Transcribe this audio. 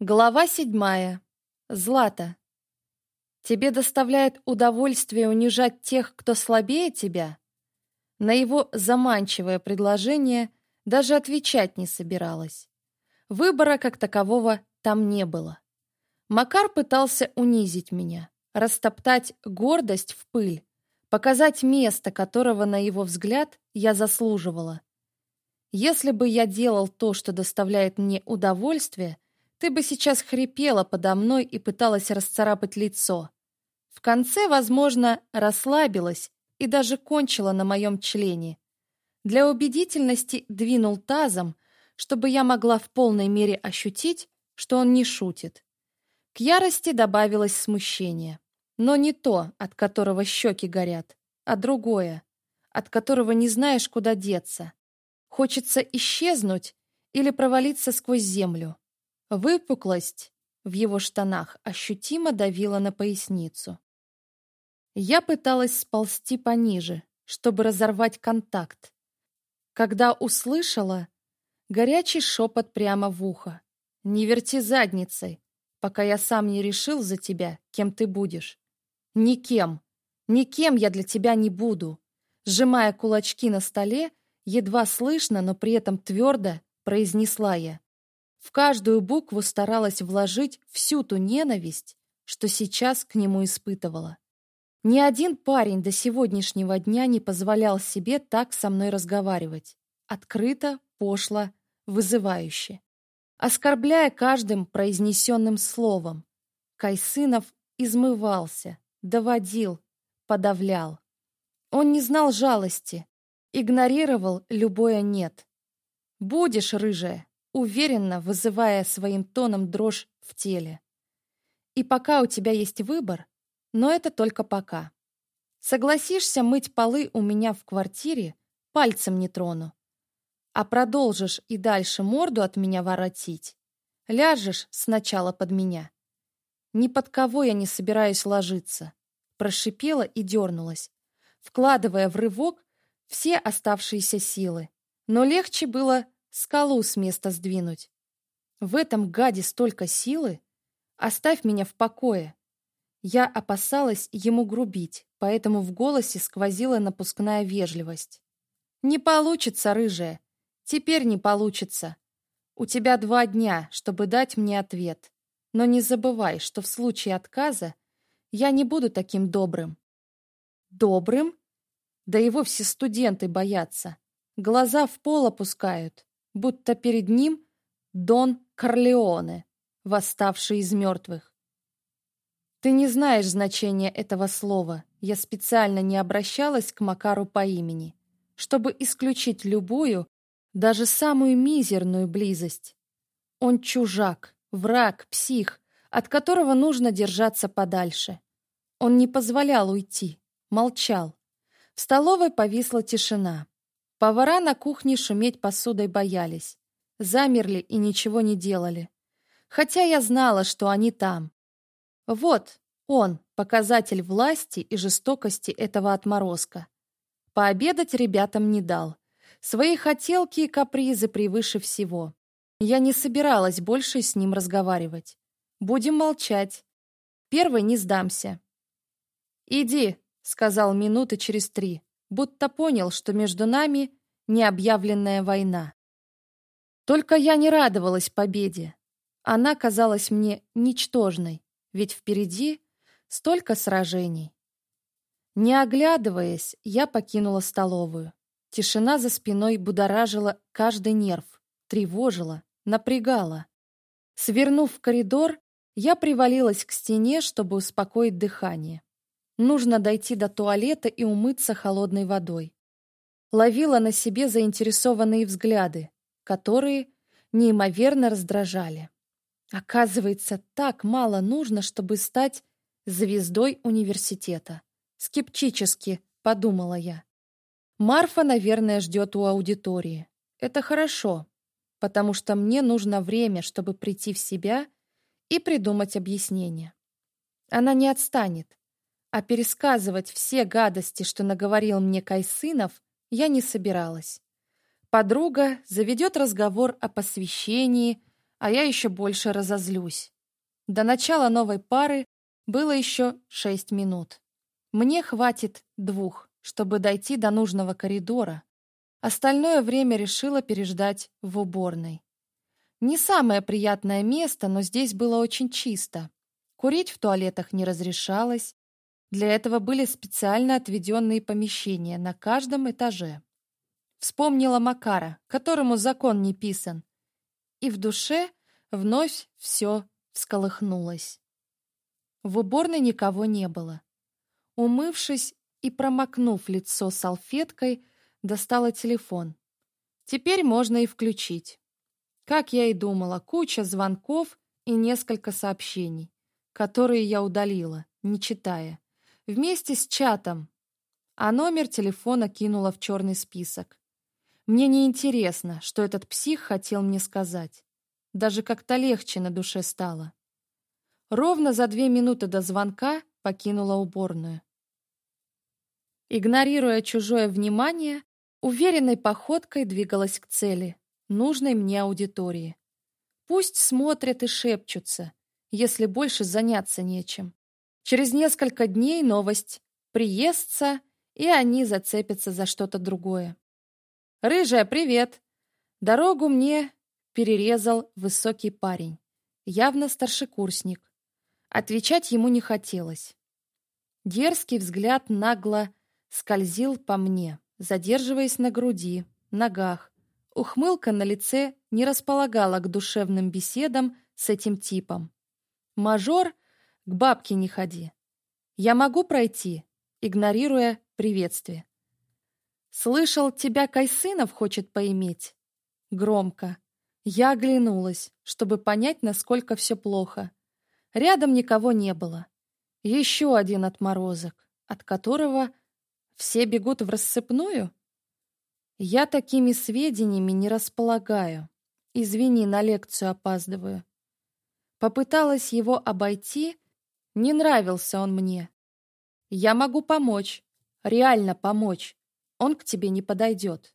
Глава седьмая. Злата. Тебе доставляет удовольствие унижать тех, кто слабее тебя? На его заманчивое предложение даже отвечать не собиралась. Выбора как такового там не было. Макар пытался унизить меня, растоптать гордость в пыль, показать место, которого, на его взгляд, я заслуживала. Если бы я делал то, что доставляет мне удовольствие – ты бы сейчас хрипела подо мной и пыталась расцарапать лицо. В конце, возможно, расслабилась и даже кончила на моем члене. Для убедительности двинул тазом, чтобы я могла в полной мере ощутить, что он не шутит. К ярости добавилось смущение. Но не то, от которого щеки горят, а другое, от которого не знаешь, куда деться. Хочется исчезнуть или провалиться сквозь землю. Выпуклость в его штанах ощутимо давила на поясницу. Я пыталась сползти пониже, чтобы разорвать контакт, когда услышала горячий шепот прямо в ухо. «Не верти задницей, пока я сам не решил за тебя, кем ты будешь. Никем, никем я для тебя не буду!» Сжимая кулачки на столе, едва слышно, но при этом твердо произнесла я. В каждую букву старалась вложить всю ту ненависть, что сейчас к нему испытывала. Ни один парень до сегодняшнего дня не позволял себе так со мной разговаривать. Открыто, пошло, вызывающе. Оскорбляя каждым произнесенным словом, Кайсынов измывался, доводил, подавлял. Он не знал жалости, игнорировал любое «нет». «Будешь, рыжая, уверенно вызывая своим тоном дрожь в теле. И пока у тебя есть выбор, но это только пока. Согласишься мыть полы у меня в квартире, пальцем не трону. А продолжишь и дальше морду от меня воротить, ляжешь сначала под меня. Ни под кого я не собираюсь ложиться. Прошипела и дернулась, вкладывая в рывок все оставшиеся силы. Но легче было Скалу с места сдвинуть. В этом гаде столько силы. Оставь меня в покое. Я опасалась ему грубить, поэтому в голосе сквозила напускная вежливость. «Не получится, рыжая. Теперь не получится. У тебя два дня, чтобы дать мне ответ. Но не забывай, что в случае отказа я не буду таким добрым». «Добрым?» Да его все студенты боятся. Глаза в пол опускают будто перед ним Дон Корлеоне, восставший из мертвых. Ты не знаешь значения этого слова. Я специально не обращалась к Макару по имени, чтобы исключить любую, даже самую мизерную близость. Он чужак, враг, псих, от которого нужно держаться подальше. Он не позволял уйти, молчал. В столовой повисла тишина. Повара на кухне шуметь посудой боялись, замерли и ничего не делали. Хотя я знала, что они там. Вот он, показатель власти и жестокости этого отморозка. Пообедать ребятам не дал. Свои хотелки и капризы превыше всего. Я не собиралась больше с ним разговаривать. Будем молчать. Первый не сдамся. «Иди», — сказал минуты через три будто понял, что между нами необъявленная война. Только я не радовалась победе. Она казалась мне ничтожной, ведь впереди столько сражений. Не оглядываясь, я покинула столовую. Тишина за спиной будоражила каждый нерв, тревожила, напрягала. Свернув в коридор, я привалилась к стене, чтобы успокоить дыхание. Нужно дойти до туалета и умыться холодной водой. Ловила на себе заинтересованные взгляды, которые неимоверно раздражали. Оказывается, так мало нужно, чтобы стать звездой университета. Скептически подумала я. Марфа, наверное, ждет у аудитории. Это хорошо, потому что мне нужно время, чтобы прийти в себя и придумать объяснение. Она не отстанет а пересказывать все гадости, что наговорил мне Кайсынов, я не собиралась. Подруга заведет разговор о посвящении, а я еще больше разозлюсь. До начала новой пары было еще шесть минут. Мне хватит двух, чтобы дойти до нужного коридора. Остальное время решила переждать в уборной. Не самое приятное место, но здесь было очень чисто. Курить в туалетах не разрешалось, для этого были специально отведенные помещения на каждом этаже. Вспомнила Макара, которому закон не писан. И в душе вновь все всколыхнулось. В уборной никого не было. Умывшись и промокнув лицо салфеткой, достала телефон. Теперь можно и включить. Как я и думала, куча звонков и несколько сообщений, которые я удалила, не читая. Вместе с чатом. А номер телефона кинула в черный список. Мне не интересно, что этот псих хотел мне сказать. Даже как-то легче на душе стало. Ровно за две минуты до звонка покинула уборную. Игнорируя чужое внимание, уверенной походкой двигалась к цели, нужной мне аудитории. Пусть смотрят и шепчутся, если больше заняться нечем. Через несколько дней новость приестся, и они зацепятся за что-то другое. «Рыжая, привет!» Дорогу мне перерезал высокий парень, явно старшекурсник. Отвечать ему не хотелось. Дерзкий взгляд нагло скользил по мне, задерживаясь на груди, ногах. Ухмылка на лице не располагала к душевным беседам с этим типом. Мажор — к бабке не ходи. Я могу пройти, игнорируя приветствие. Слышал, тебя Кайсынов хочет поиметь. Громко. Я оглянулась, чтобы понять, насколько все плохо. Рядом никого не было. Еще один отморозок, от которого все бегут в рассыпную? Я такими сведениями не располагаю. Извини, на лекцию опаздываю. Попыталась его обойти не нравился он мне. Я могу помочь, реально помочь. Он к тебе не подойдет.